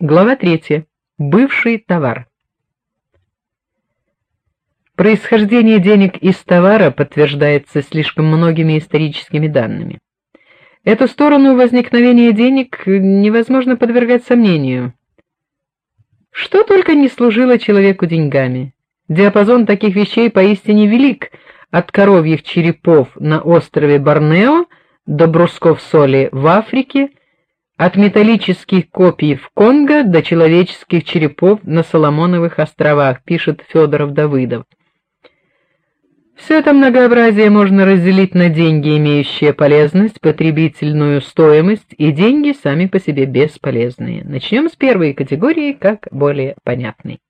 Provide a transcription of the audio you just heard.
Глава 3. Бывший товар. Происхождение денег из товара подтверждается слишком многими историческими данными. Эту сторону возникновения денег невозможно подвергать сомнению. Что только не служило человеку деньгами. Диапазон таких вещей поистине велик, от коровьих черепов на острове Борнео до брусков соли в Африке, от металлических копий в Конго до человеческих черепов на Соломоновых островах, пишет Федоров Давыдов. Все это многообразие можно разделить на деньги, имеющие полезность, потребительную стоимость, и деньги сами по себе бесполезные. Начнем с первой категории, как более понятной.